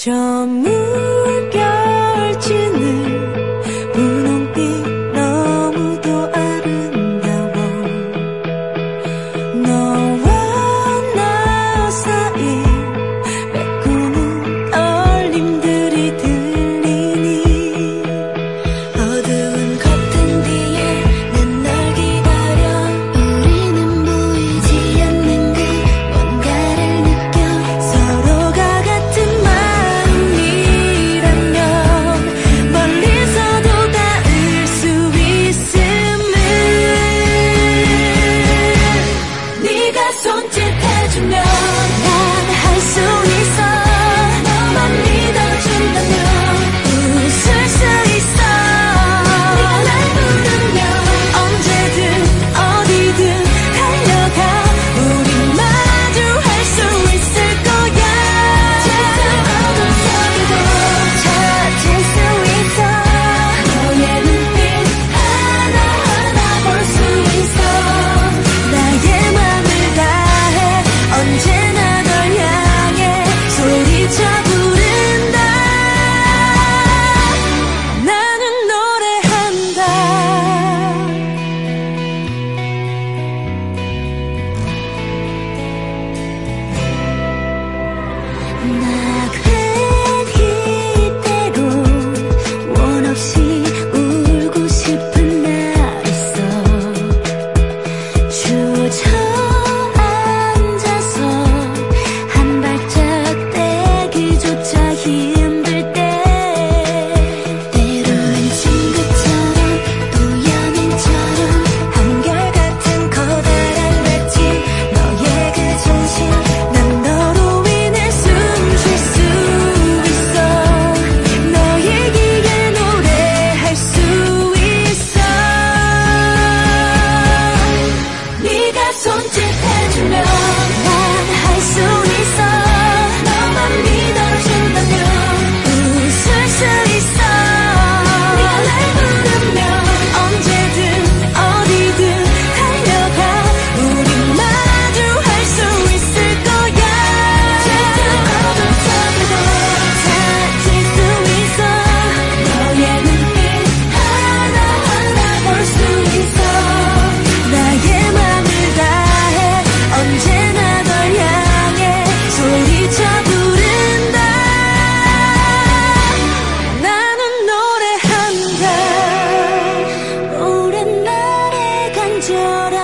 Jamu. 넌 할 수. 간절한